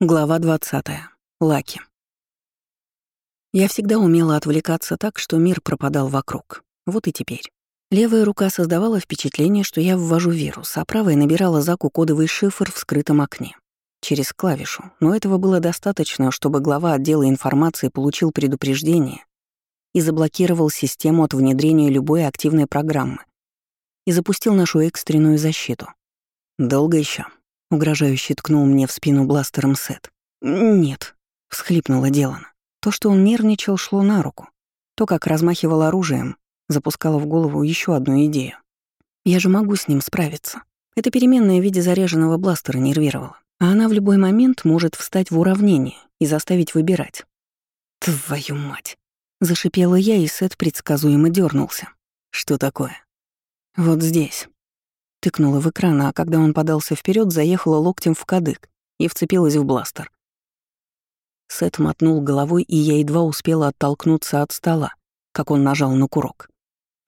Глава 20. Лаки. Я всегда умела отвлекаться так, что мир пропадал вокруг. Вот и теперь. Левая рука создавала впечатление, что я ввожу вирус, а правая набирала Заку кодовый шифр в скрытом окне. Через клавишу. Но этого было достаточно, чтобы глава отдела информации получил предупреждение и заблокировал систему от внедрения любой активной программы и запустил нашу экстренную защиту. Долго еще. Угрожающе ткнул мне в спину бластером Сет. «Нет», — всхлипнула Делана. То, что он нервничал, шло на руку. То, как размахивал оружием, запускало в голову еще одну идею. Я же могу с ним справиться. Это переменная в виде заряженного бластера нервировала. А она в любой момент может встать в уравнение и заставить выбирать. «Твою мать!» — зашипела я, и Сет предсказуемо дернулся. «Что такое?» «Вот здесь», Тыкнула в экран, а когда он подался вперед, заехала локтем в кадык и вцепилась в бластер. Сет мотнул головой, и я едва успела оттолкнуться от стола, как он нажал на курок.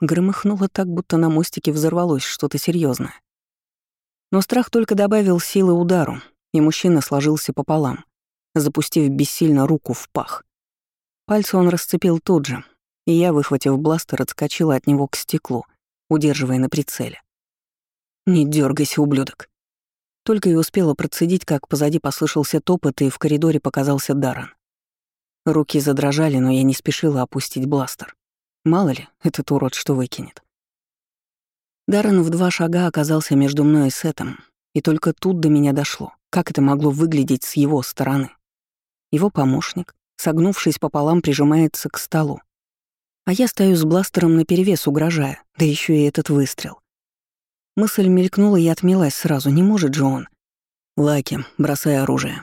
Громыхнуло так, будто на мостике взорвалось что-то серьезное. Но страх только добавил силы удару, и мужчина сложился пополам, запустив бессильно руку в пах. Пальцы он расцепил тут же, и я, выхватив бластер, отскочила от него к стеклу, удерживая на прицеле. «Не дергайся, ублюдок». Только и успела процедить, как позади послышался топот, и в коридоре показался Даррен. Руки задрожали, но я не спешила опустить бластер. Мало ли, этот урод что выкинет. Даррен в два шага оказался между мной и Сетом, и только тут до меня дошло, как это могло выглядеть с его стороны. Его помощник, согнувшись пополам, прижимается к столу. А я стою с бластером наперевес, угрожая, да еще и этот выстрел. Мысль мелькнула и отмелась сразу, не может же он. Лаки, бросай оружие.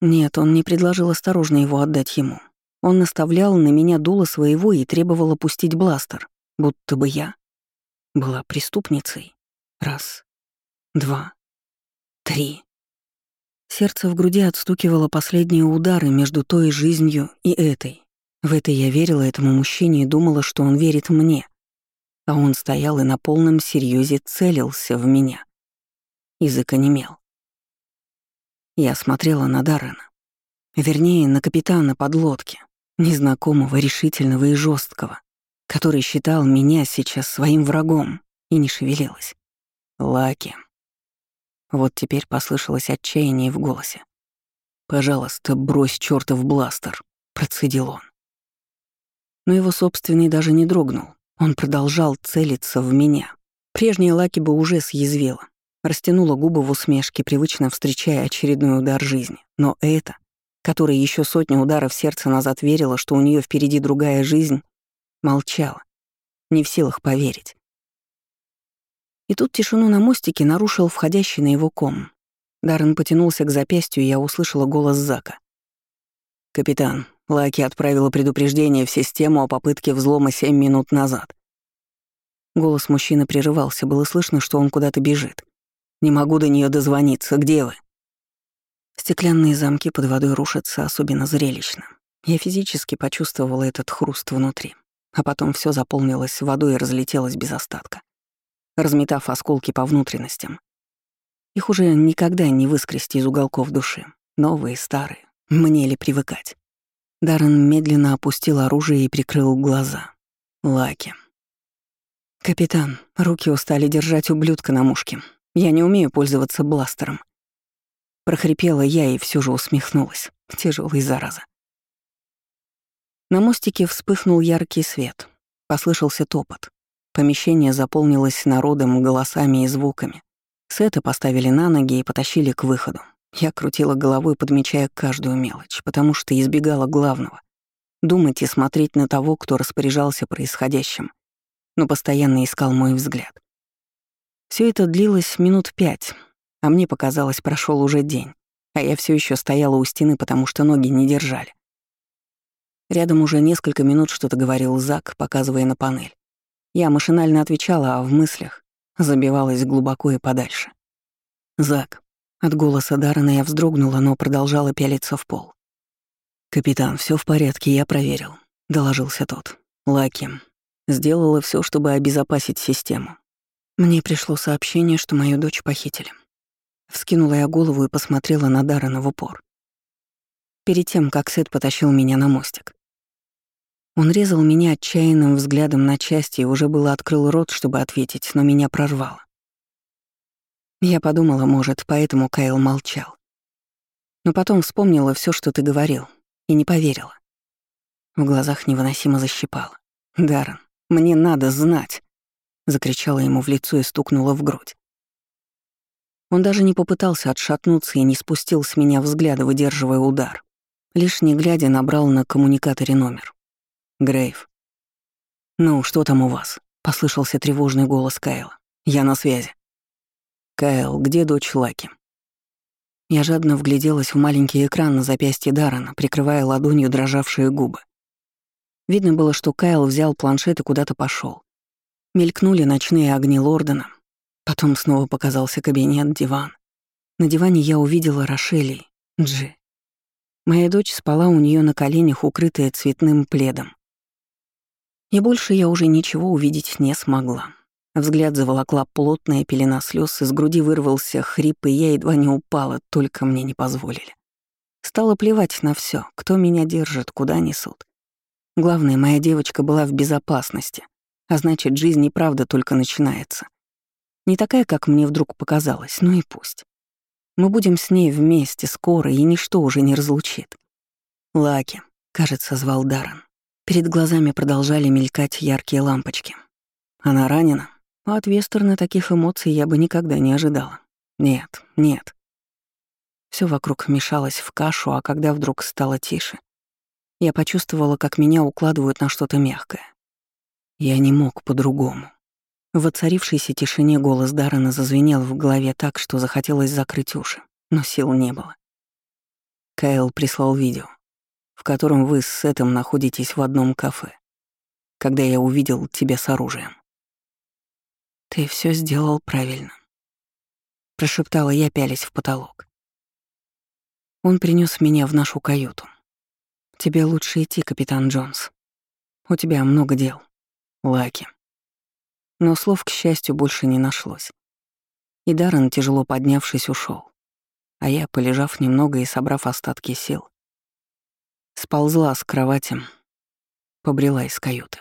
Нет, он не предложил осторожно его отдать ему. Он наставлял на меня дуло своего и требовал опустить бластер, будто бы я была преступницей. Раз, два, три. Сердце в груди отстукивало последние удары между той жизнью и этой. В это я верила этому мужчине и думала, что он верит мне а он стоял и на полном серьезе целился в меня. Язык онемел. Я смотрела на Даррена. Вернее, на капитана подлодки, незнакомого, решительного и жесткого, который считал меня сейчас своим врагом и не шевелилась. Лаки. Вот теперь послышалось отчаяние в голосе. «Пожалуйста, брось чертов бластер», — процедил он. Но его собственный даже не дрогнул, он продолжал целиться в меня. Прежняя Лаки бы уже съязвила. Растянула губы в усмешке, привычно встречая очередной удар жизни. Но это, которая еще сотни ударов сердца назад верила, что у нее впереди другая жизнь, молчала, не в силах поверить. И тут тишину на мостике нарушил входящий на его ком. Даррен потянулся к запястью, и я услышала голос Зака. «Капитан, Лаки отправила предупреждение в систему о попытке взлома семь минут назад. Голос мужчины прерывался, было слышно, что он куда-то бежит. «Не могу до нее дозвониться. Где вы?» Стеклянные замки под водой рушатся особенно зрелищно. Я физически почувствовала этот хруст внутри, а потом все заполнилось водой и разлетелось без остатка, разметав осколки по внутренностям. Их уже никогда не выскрести из уголков души. Новые, старые. Мне ли привыкать? Даррен медленно опустил оружие и прикрыл глаза. Лаки. «Капитан, руки устали держать ублюдка на мушке. Я не умею пользоваться бластером». Прохрипела я и все же усмехнулась. Тяжелый зараза. На мостике вспыхнул яркий свет. Послышался топот. Помещение заполнилось народом, голосами и звуками. Сеты поставили на ноги и потащили к выходу. Я крутила головой, подмечая каждую мелочь, потому что избегала главного — думать и смотреть на того, кто распоряжался происходящим, но постоянно искал мой взгляд. Все это длилось минут пять, а мне показалось, прошел уже день, а я все еще стояла у стены, потому что ноги не держали. Рядом уже несколько минут что-то говорил Зак, показывая на панель. Я машинально отвечала, а в мыслях забивалась глубоко и подальше. «Зак, от голоса Даррена я вздрогнула, но продолжала пялиться в пол. «Капитан, все в порядке, я проверил», — доложился тот. «Лаки. Сделала все, чтобы обезопасить систему. Мне пришло сообщение, что мою дочь похитили. Вскинула я голову и посмотрела на Даррена в упор. перед тем, как Сет потащил меня на мостик. Он резал меня отчаянным взглядом на части и уже было открыл рот, чтобы ответить, но меня прорвало. Я подумала, может, поэтому Кайл молчал. Но потом вспомнила все, что ты говорил, и не поверила. В глазах невыносимо защипало. «Даррен, мне надо знать!» Закричала ему в лицо и стукнула в грудь. Он даже не попытался отшатнуться и не спустил с меня взгляда, выдерживая удар. Лишь не глядя набрал на коммуникаторе номер. Грейв. «Ну, что там у вас?» — послышался тревожный голос Кайла. «Я на связи». «Кайл, где дочь Лаки?» Я жадно вгляделась в маленький экран на запястье Дарана, прикрывая ладонью дрожавшие губы. Видно было, что Кайл взял планшет и куда-то пошел. Мелькнули ночные огни Лордена. Потом снова показался кабинет, диван. На диване я увидела Рошели, Джи. Моя дочь спала у нее на коленях, укрытая цветным пледом. И больше я уже ничего увидеть не смогла. Взгляд заволокла плотная пелена слез, из груди вырвался хрип, и я едва не упала, только мне не позволили. Стало плевать на все, кто меня держит, куда несут. Главное, моя девочка была в безопасности, а значит, жизнь и правда только начинается. Не такая, как мне вдруг показалось, ну и пусть. Мы будем с ней вместе скоро, и ничто уже не разлучит. Лаки, кажется, звал Даррен. Перед глазами продолжали мелькать яркие лампочки. Она ранена, а от Вестерна таких эмоций я бы никогда не ожидала. Нет, нет. Все вокруг мешалось в кашу, а когда вдруг стало тише, я почувствовала, как меня укладывают на что-то мягкое. Я не мог по-другому. В оцарившейся тишине голос Даррена зазвенел в голове так, что захотелось закрыть уши, но сил не было. Кайл прислал видео в котором вы с Сетом находитесь в одном кафе, когда я увидел тебя с оружием. «Ты все сделал правильно», — прошептала я, пялясь в потолок. Он принес меня в нашу каюту. «Тебе лучше идти, капитан Джонс. У тебя много дел. Лаки». Но слов, к счастью, больше не нашлось. И Даррен, тяжело поднявшись, ушел. А я, полежав немного и собрав остатки сил, Сползла с кровати, побрела из каюты.